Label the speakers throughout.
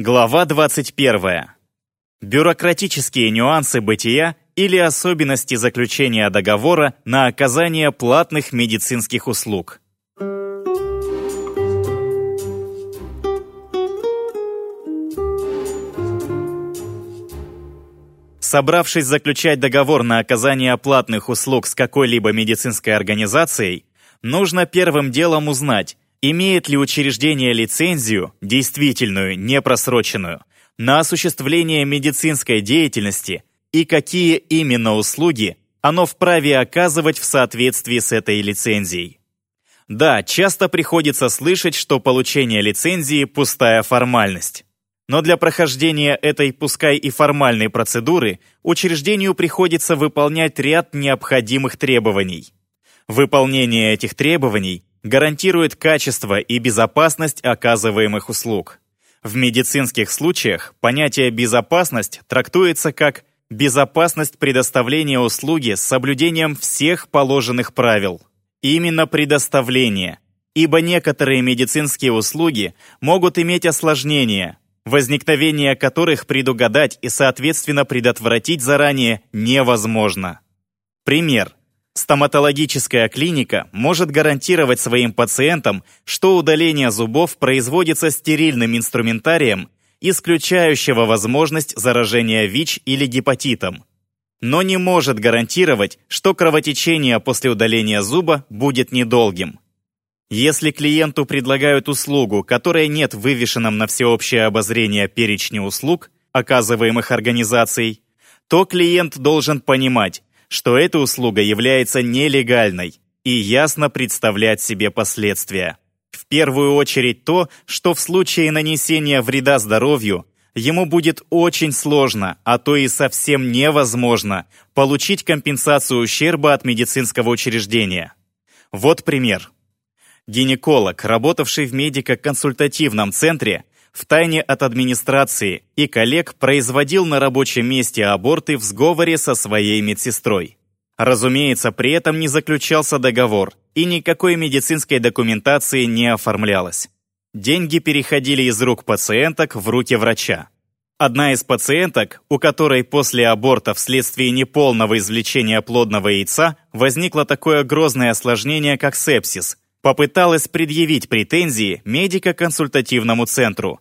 Speaker 1: Глава 21. Бюрократические нюансы бытия или особенности заключения договора на оказание платных медицинских услуг. Собравшись заключать договор на оказание платных услуг с какой-либо медицинской организацией, нужно первым делом узнать, Имеет ли учреждение лицензию, действительную, непросроченную, на осуществление медицинской деятельности и какие именно услуги оно вправе оказывать в соответствии с этой лицензией? Да, часто приходится слышать, что получение лицензии – пустая формальность. Но для прохождения этой, пускай и формальной процедуры, учреждению приходится выполнять ряд необходимых требований. Выполнение этих требований гарантирует качество и безопасность оказываемых услуг. В медицинских случаях понятие «безопасность» трактуется как безопасность предоставления услуги с соблюдением всех положенных правил. Именно предоставление, ибо некоторые медицинские услуги могут иметь осложнения, возникновение которых предугадать и, соответственно, предотвратить заранее невозможно. Пример. Стоматологическая клиника может гарантировать своим пациентам, что удаление зубов производится стерильным инструментарием, исключающего возможность заражения ВИЧ или гепатитом. Но не может гарантировать, что кровотечение после удаления зуба будет недолгим. Если клиенту предлагают услугу, которая нет в вывешенном на всеобщее обозрение перечне услуг, оказываемых организацией, то клиент должен понимать, что эта услуга является нелегальной и ясно представлять себе последствия. В первую очередь то, что в случае нанесения вреда здоровью ему будет очень сложно, а то и совсем невозможно получить компенсацию ущерба от медицинского учреждения. Вот пример. Гинеколог, работавший в медико-консультативном центре, втайне от администрации и коллег производил на рабочем месте аборты в сговоре со своей медсестрой. Разумеется, при этом не заключался договор, и никакой медицинской документации не оформлялось. Деньги переходили из рук пациенток в руки врача. Одна из пациенток, у которой после аборта вследствие неполного извлечения плодного яйца возникло такое грозное осложнение, как сепсис, попыталась предъявить претензии медико-консультативному центру,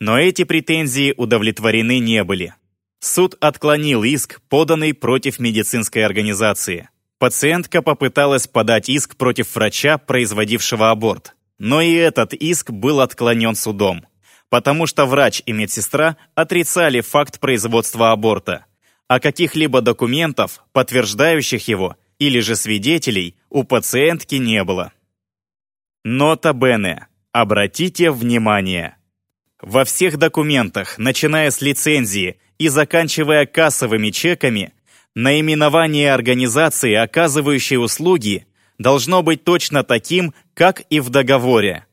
Speaker 1: но эти претензии удовлетворены не были. Суд отклонил иск, поданный против медицинской организации. Пациентка попыталась подать иск против врача, производившего аборт. Но и этот иск был отклонен судом, потому что врач и медсестра отрицали факт производства аборта, а каких-либо документов, подтверждающих его, или же свидетелей, у пациентки не было. Нота Бене. Обратите внимание. Во всех документах, начиная с лицензии и заканчивая кассовыми чеками, наименование организации, оказывающей услуги, должно быть точно таким, как и в договоре.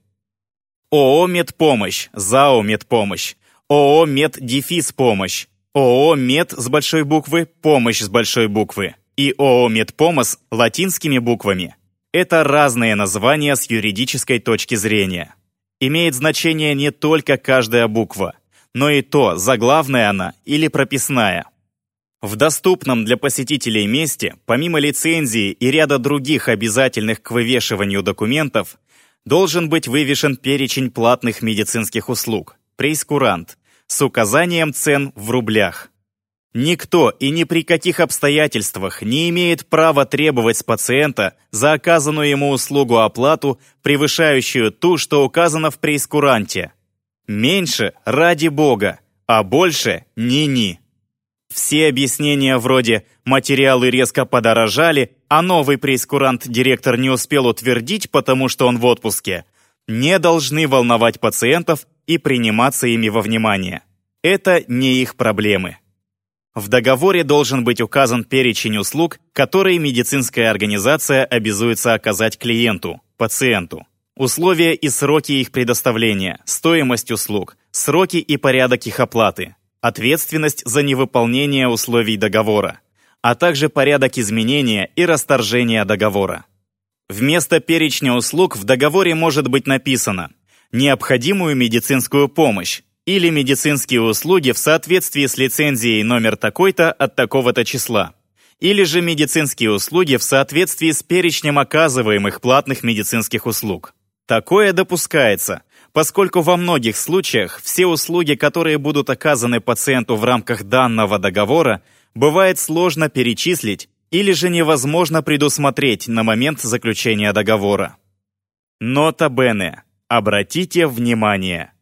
Speaker 1: ООО «Медпомощь», ЗАО «Медпомощь», ООО «Меддефис помощь», ООО «Мед» с большой буквы, «Помощь» с большой буквы и ООО «Медпомос» латинскими буквами. Это разные названия с юридической точки зрения имеет значение не только каждая буква, но и то, заглавная она или прописная. В доступном для посетителей месте, помимо лицензии и ряда других обязательных к вывешиванию документов, должен быть вывешен перечень платных медицинских услуг, прейскурант, с указанием цен в рублях. Никто и ни при каких обстоятельствах не имеет права требовать с пациента за оказанную ему услугу оплату, превышающую ту, что указано в преискуранте. Меньше ради бога, а больше ни-ни. Все объяснения вроде «материалы резко подорожали», а новый преискурант директор не успел утвердить, потому что он в отпуске, не должны волновать пациентов и приниматься ими во внимание. Это не их проблемы. В договоре должен быть указан перечень услуг, которые медицинская организация обязуется оказать клиенту, пациенту. Условия и сроки их предоставления, стоимость услуг, сроки и порядок их оплаты, ответственность за невыполнение условий договора, а также порядок изменения и расторжения договора. Вместо перечня услуг в договоре может быть написано «необходимую медицинскую помощь», или медицинские услуги в соответствии с лицензией номер такой-то от такого-то числа, или же медицинские услуги в соответствии с перечнем оказываемых платных медицинских услуг. Такое допускается, поскольку во многих случаях все услуги, которые будут оказаны пациенту в рамках данного договора, бывает сложно перечислить или же невозможно предусмотреть на момент заключения договора. Нота Бене. Обратите внимание.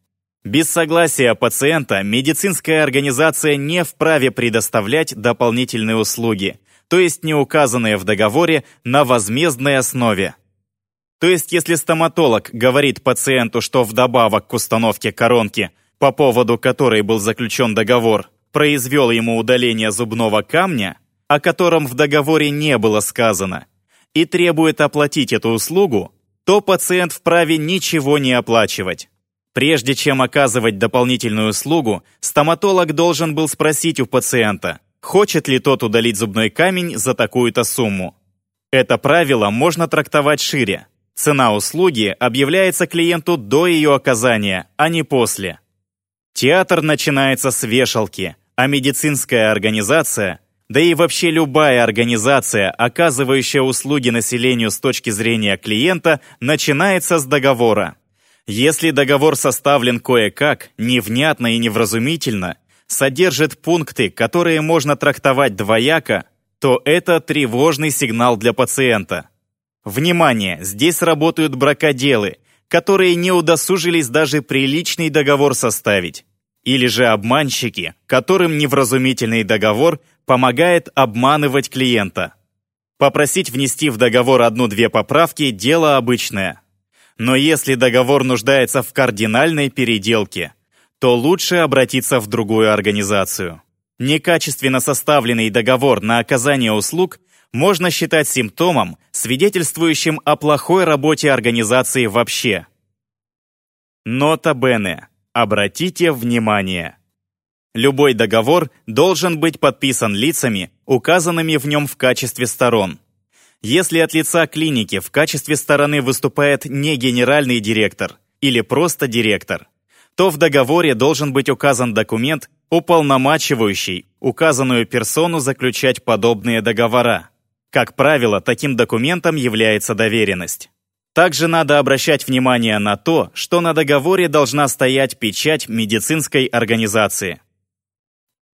Speaker 1: Без согласия пациента медицинская организация не вправе предоставлять дополнительные услуги, то есть не указанные в договоре на возмездной основе. То есть если стоматолог говорит пациенту, что вдобавок к установке коронки, по поводу которой был заключен договор, произвел ему удаление зубного камня, о котором в договоре не было сказано, и требует оплатить эту услугу, то пациент вправе ничего не оплачивать. Прежде чем оказывать дополнительную услугу, стоматолог должен был спросить у пациента, хочет ли тот удалить зубной камень за такую-то сумму. Это правило можно трактовать шире. Цена услуги объявляется клиенту до ее оказания, а не после. Театр начинается с вешалки, а медицинская организация, да и вообще любая организация, оказывающая услуги населению с точки зрения клиента, начинается с договора. Если договор составлен кое-как, невнятно и невразумительно, содержит пункты, которые можно трактовать двояко, то это тревожный сигнал для пациента. Внимание, здесь работают бракоделы, которые не удосужились даже приличный договор составить. Или же обманщики, которым невразумительный договор помогает обманывать клиента. Попросить внести в договор одну-две поправки – дело обычное. Но если договор нуждается в кардинальной переделке, то лучше обратиться в другую организацию. Некачественно составленный договор на оказание услуг можно считать симптомом, свидетельствующим о плохой работе организации вообще. Нота Бене. Обратите внимание. Любой договор должен быть подписан лицами, указанными в нем в качестве сторон. Если от лица клиники в качестве стороны выступает не генеральный директор или просто директор, то в договоре должен быть указан документ, уполномачивающий указанную персону заключать подобные договора. Как правило, таким документом является доверенность. Также надо обращать внимание на то, что на договоре должна стоять печать медицинской организации.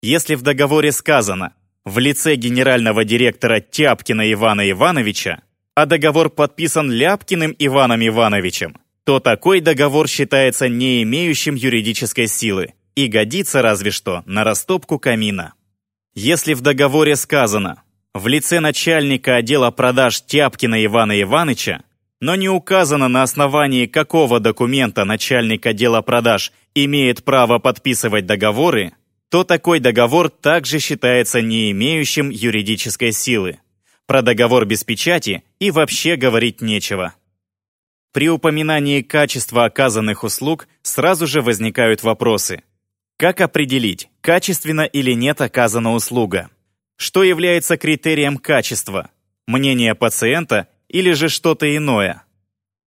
Speaker 1: Если в договоре сказано в лице генерального директора Тяпкина Ивана Ивановича, а договор подписан Ляпкиным Иваном Ивановичем, то такой договор считается не имеющим юридической силы и годится разве что на растопку камина. Если в договоре сказано в лице начальника отдела продаж Тяпкина Ивана Ивановича, но не указано на основании какого документа начальник отдела продаж имеет право подписывать договоры, то такой договор также считается не имеющим юридической силы. Про договор без печати и вообще говорить нечего. При упоминании качества оказанных услуг сразу же возникают вопросы. Как определить, качественно или нет оказана услуга? Что является критерием качества? Мнение пациента или же что-то иное?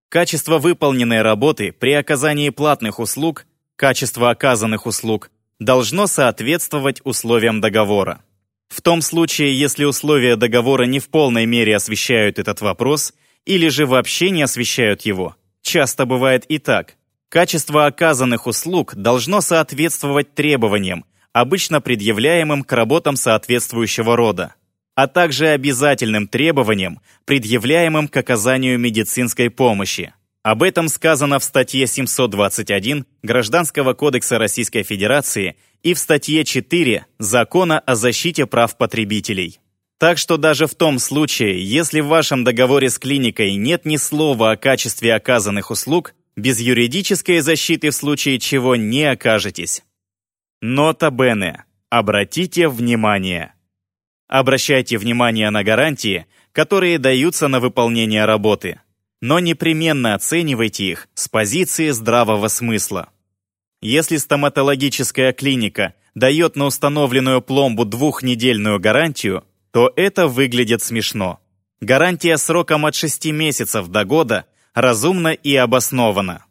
Speaker 1: Качество выполненной работы при оказании платных услуг, качество оказанных услуг должно соответствовать условиям договора. В том случае, если условия договора не в полной мере освещают этот вопрос или же вообще не освещают его, часто бывает и так, качество оказанных услуг должно соответствовать требованиям, обычно предъявляемым к работам соответствующего рода, а также обязательным требованиям, предъявляемым к оказанию медицинской помощи. Об этом сказано в статье 721 Гражданского кодекса Российской Федерации и в статье 4 Закона о защите прав потребителей. Так что даже в том случае, если в вашем договоре с клиникой нет ни слова о качестве оказанных услуг, без юридической защиты в случае чего не окажетесь. Нота Бене. Обратите внимание. Обращайте внимание на гарантии, которые даются на выполнение работы но непременно оценивайте их с позиции здравого смысла. Если стоматологическая клиника дает на установленную пломбу двухнедельную гарантию, то это выглядит смешно. Гарантия сроком от 6 месяцев до года разумна и обоснована.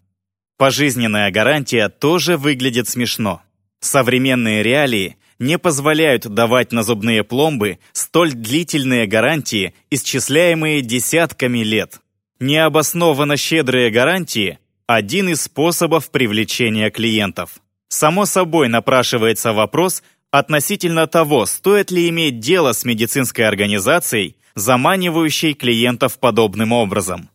Speaker 1: Пожизненная гарантия тоже выглядит смешно. Современные реалии не позволяют давать на зубные пломбы столь длительные гарантии, исчисляемые десятками лет. Необоснованно щедрые гарантии – один из способов привлечения клиентов. Само собой напрашивается вопрос относительно того, стоит ли иметь дело с медицинской организацией, заманивающей клиентов подобным образом.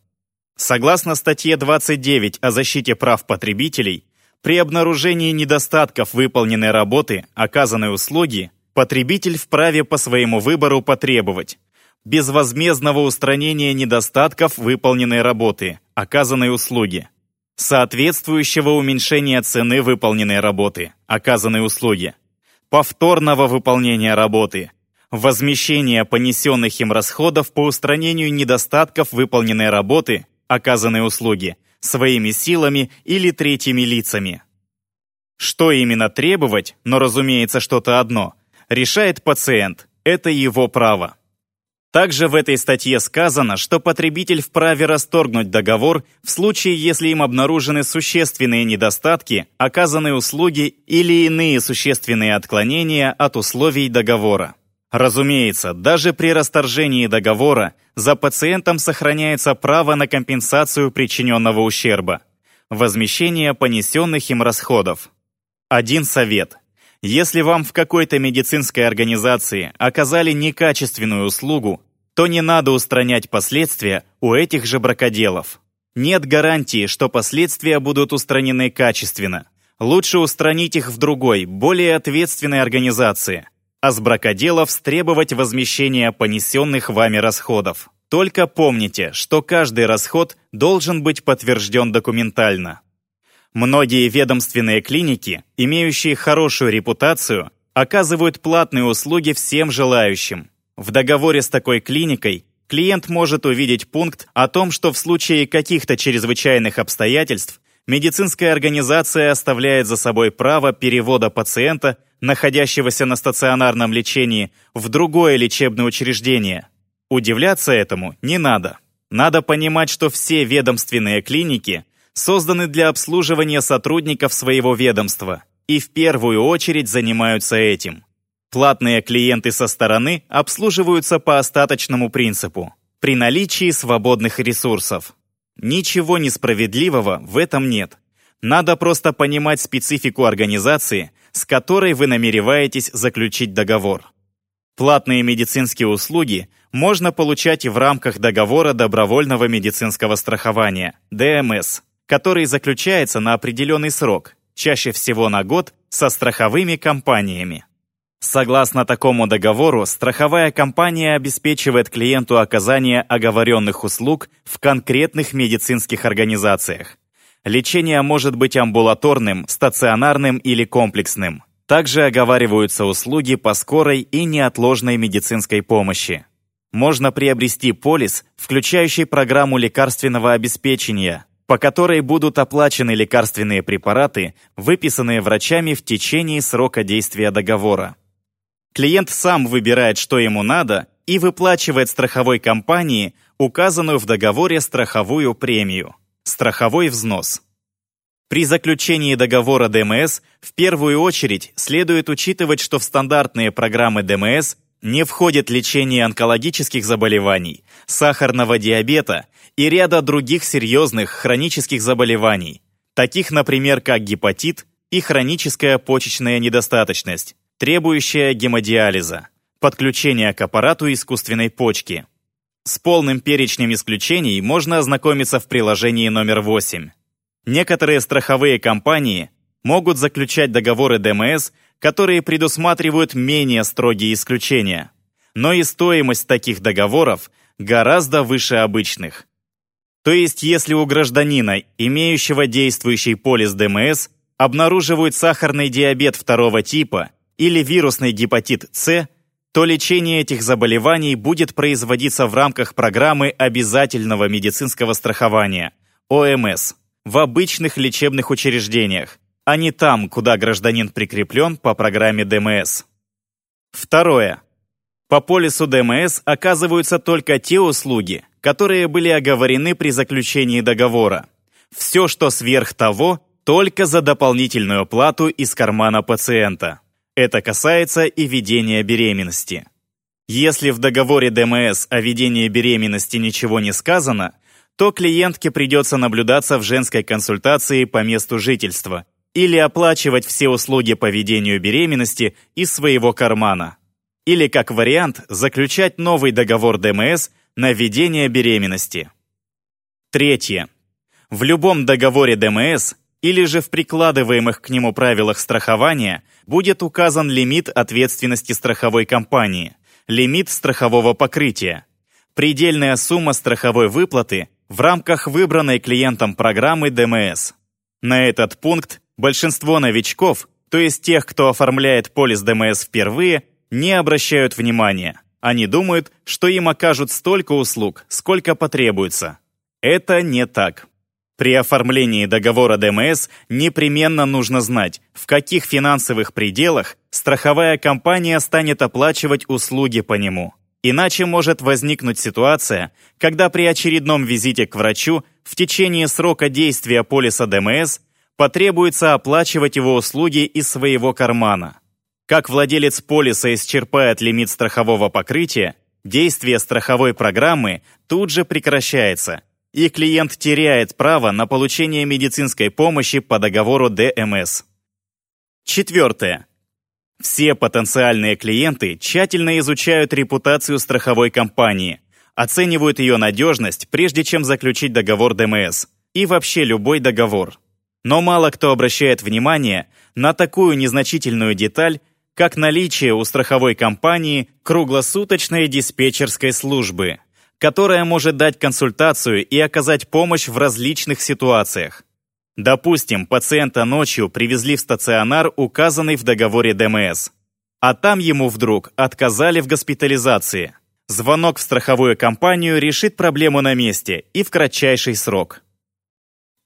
Speaker 1: Согласно статье 29 о защите прав потребителей, при обнаружении недостатков выполненной работы, оказанной услуги, потребитель вправе по своему выбору потребовать безвозмездного устранения недостатков выполненной работы, оказанной услуги, соответствующего уменьшения цены выполненной работы, оказанной услуги, повторного выполнения работы, возмещения понесенных им расходов по устранению недостатков выполненной работы, оказанной услуги, своими силами или третьими лицами. Что именно требовать, но, разумеется, что-то одно, решает пациент, это его право. Также в этой статье сказано, что потребитель вправе расторгнуть договор в случае, если им обнаружены существенные недостатки оказанной услуги или иные существенные отклонения от условий договора. Разумеется, даже при расторжении договора за пациентом сохраняется право на компенсацию причиненного ущерба, возмещение понесенных им расходов. Один совет. Если вам в какой-то медицинской организации оказали некачественную услугу, то не надо устранять последствия у этих же бракоделов. Нет гарантии, что последствия будут устранены качественно. Лучше устранить их в другой, более ответственной организации, а с бракоделов требовать возмещения понесенных вами расходов. Только помните, что каждый расход должен быть подтвержден документально. Многие ведомственные клиники, имеющие хорошую репутацию, оказывают платные услуги всем желающим. В договоре с такой клиникой клиент может увидеть пункт о том, что в случае каких-то чрезвычайных обстоятельств медицинская организация оставляет за собой право перевода пациента, находящегося на стационарном лечении, в другое лечебное учреждение. Удивляться этому не надо. Надо понимать, что все ведомственные клиники созданы для обслуживания сотрудников своего ведомства и в первую очередь занимаются этим. Платные клиенты со стороны обслуживаются по остаточному принципу, при наличии свободных ресурсов. Ничего несправедливого в этом нет. Надо просто понимать специфику организации, с которой вы намереваетесь заключить договор. Платные медицинские услуги можно получать и в рамках договора добровольного медицинского страхования, ДМС, который заключается на определенный срок, чаще всего на год, со страховыми компаниями. Согласно такому договору, страховая компания обеспечивает клиенту оказание оговоренных услуг в конкретных медицинских организациях. Лечение может быть амбулаторным, стационарным или комплексным. Также оговариваются услуги по скорой и неотложной медицинской помощи. Можно приобрести полис, включающий программу лекарственного обеспечения, по которой будут оплачены лекарственные препараты, выписанные врачами в течение срока действия договора. Клиент сам выбирает, что ему надо, и выплачивает страховой компании указанную в договоре страховую премию – страховой взнос. При заключении договора ДМС в первую очередь следует учитывать, что в стандартные программы ДМС не входит лечение онкологических заболеваний, сахарного диабета и ряда других серьезных хронических заболеваний, таких, например, как гепатит и хроническая почечная недостаточность, требующая гемодиализа, подключения к аппарату искусственной почки. С полным перечнем исключений можно ознакомиться в приложении номер 8. Некоторые страховые компании могут заключать договоры ДМС, которые предусматривают менее строгие исключения. Но и стоимость таких договоров гораздо выше обычных. То есть, если у гражданина, имеющего действующий полис ДМС, обнаруживают сахарный диабет второго типа или вирусный гепатит С, то лечение этих заболеваний будет производиться в рамках программы обязательного медицинского страхования ОМС в обычных лечебных учреждениях, а не там, куда гражданин прикреплен по программе ДМС. Второе. По полису ДМС оказываются только те услуги, которые были оговорены при заключении договора. Все, что сверх того, только за дополнительную плату из кармана пациента. Это касается и ведения беременности. Если в договоре ДМС о ведении беременности ничего не сказано, то клиентке придется наблюдаться в женской консультации по месту жительства или оплачивать все услуги по ведению беременности из своего кармана. Или, как вариант, заключать новый договор ДМС на ведение беременности. Третье. В любом договоре ДМС или же в прикладываемых к нему правилах страхования будет указан лимит ответственности страховой компании, лимит страхового покрытия, предельная сумма страховой выплаты в рамках выбранной клиентом программы ДМС. На этот пункт большинство новичков, то есть тех, кто оформляет полис ДМС впервые, не обращают внимания. Они думают, что им окажут столько услуг, сколько потребуется. Это не так. При оформлении договора ДМС непременно нужно знать, в каких финансовых пределах страховая компания станет оплачивать услуги по нему. Иначе может возникнуть ситуация, когда при очередном визите к врачу в течение срока действия полиса ДМС потребуется оплачивать его услуги из своего кармана. Как владелец полиса исчерпает лимит страхового покрытия, действие страховой программы тут же прекращается, и клиент теряет право на получение медицинской помощи по договору ДМС. Четвертое. Все потенциальные клиенты тщательно изучают репутацию страховой компании, оценивают ее надежность, прежде чем заключить договор ДМС и вообще любой договор. Но мало кто обращает внимание на такую незначительную деталь, как наличие у страховой компании круглосуточной диспетчерской службы – которая может дать консультацию и оказать помощь в различных ситуациях. Допустим, пациента ночью привезли в стационар, указанный в договоре ДМС, а там ему вдруг отказали в госпитализации. Звонок в страховую компанию решит проблему на месте и в кратчайший срок.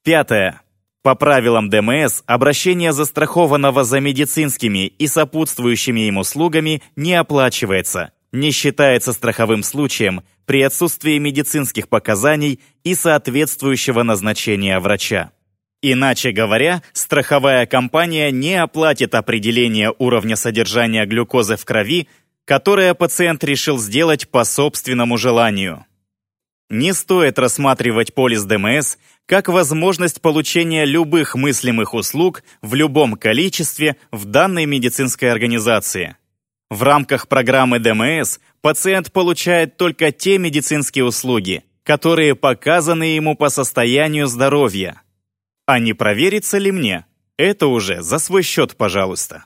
Speaker 1: Пятое. По правилам ДМС, обращение застрахованного за медицинскими и сопутствующими им услугами не оплачивается, не считается страховым случаем при отсутствии медицинских показаний и соответствующего назначения врача. Иначе говоря, страховая компания не оплатит определение уровня содержания глюкозы в крови, которое пациент решил сделать по собственному желанию. Не стоит рассматривать полис ДМС как возможность получения любых мыслимых услуг в любом количестве в данной медицинской организации. В рамках программы ДМС пациент получает только те медицинские услуги, которые показаны ему по состоянию здоровья. А не проверится ли мне? Это уже за свой счет, пожалуйста.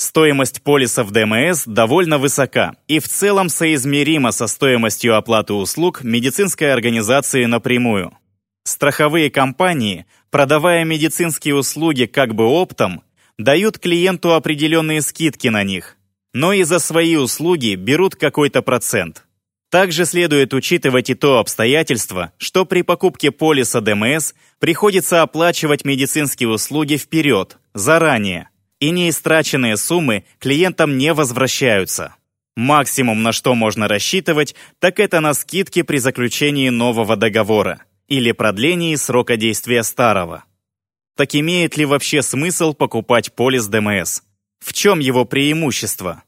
Speaker 1: Стоимость полисов ДМС довольно высока и в целом соизмерима со стоимостью оплаты услуг медицинской организации напрямую. Страховые компании, продавая медицинские услуги как бы оптом, дают клиенту определенные скидки на них, но и за свои услуги берут какой-то процент. Также следует учитывать и то обстоятельство, что при покупке полиса ДМС приходится оплачивать медицинские услуги вперед, заранее, и неистраченные суммы клиентам не возвращаются. Максимум, на что можно рассчитывать, так это на скидки при заключении нового договора или продлении срока действия старого. Так имеет ли вообще смысл покупать полис ДМС? В чем его преимущество?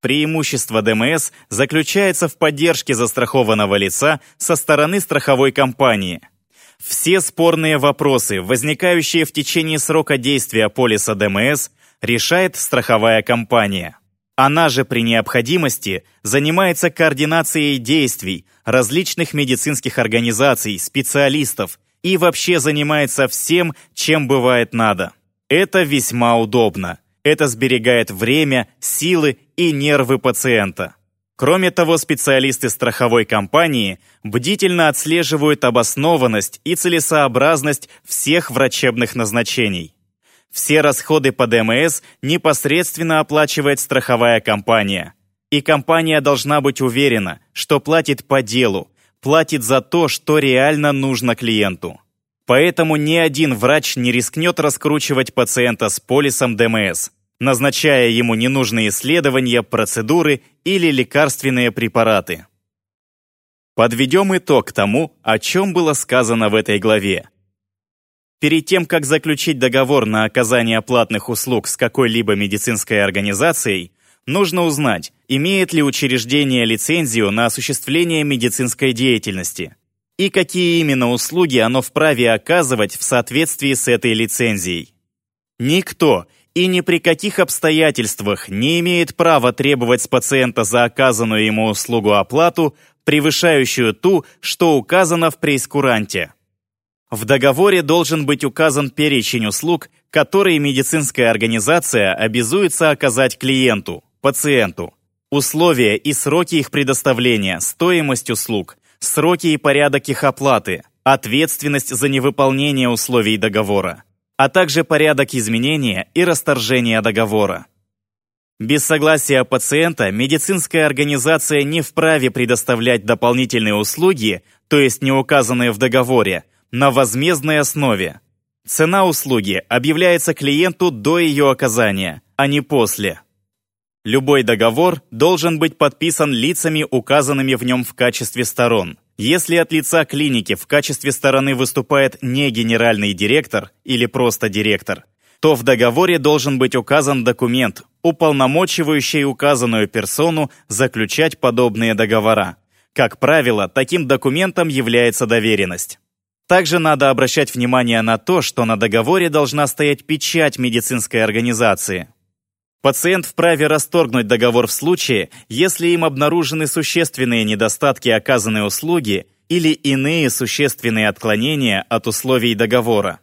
Speaker 1: Преимущество ДМС заключается в поддержке застрахованного лица со стороны страховой компании. Все спорные вопросы, возникающие в течение срока действия полиса ДМС, решает страховая компания. Она же при необходимости занимается координацией действий различных медицинских организаций, специалистов и вообще занимается всем, чем бывает надо. Это весьма удобно. Это сберегает время, силы и нервы пациента. Кроме того, специалисты страховой компании бдительно отслеживают обоснованность и целесообразность всех врачебных назначений. Все расходы по ДМС непосредственно оплачивает страховая компания. И компания должна быть уверена, что платит по делу, платит за то, что реально нужно клиенту. Поэтому ни один врач не рискнет раскручивать пациента с полисом ДМС, назначая ему ненужные исследования, процедуры или лекарственные препараты. Подведем итог тому, о чем было сказано в этой главе. Перед тем, как заключить договор на оказание платных услуг с какой-либо медицинской организацией, нужно узнать, имеет ли учреждение лицензию на осуществление медицинской деятельности и какие именно услуги оно вправе оказывать в соответствии с этой лицензией. Никто и ни при каких обстоятельствах не имеет права требовать с пациента за оказанную ему услугу оплату, превышающую ту, что указано в прейскуранте. В договоре должен быть указан перечень услуг, которые медицинская организация обязуется оказать клиенту, пациенту. Условия и сроки их предоставления, стоимость услуг, сроки и порядок их оплаты, ответственность за невыполнение условий договора, а также порядок изменения и расторжения договора. Без согласия пациента медицинская организация не вправе предоставлять дополнительные услуги, то есть не указанные в договоре, на возмездной основе. Цена услуги объявляется клиенту до ее оказания, а не после. Любой договор должен быть подписан лицами, указанными в нем в качестве сторон. Если от лица клиники в качестве стороны выступает не генеральный директор или просто директор, то в договоре должен быть указан документ, уполномочивающий указанную персону заключать подобные договора. Как правило, таким документом является доверенность. Также надо обращать внимание на то, что на договоре должна стоять печать медицинской организации. Пациент вправе расторгнуть договор в случае, если им обнаружены существенные недостатки оказанной услуги или иные существенные отклонения от условий договора.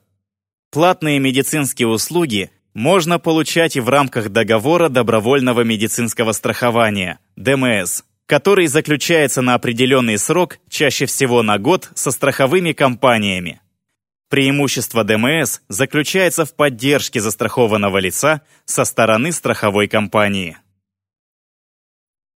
Speaker 1: Платные медицинские услуги можно получать и в рамках договора добровольного медицинского страхования, ДМС, который заключается на определенный срок, чаще всего на год, со страховыми компаниями. Преимущество ДМС заключается в поддержке застрахованного лица со стороны страховой компании.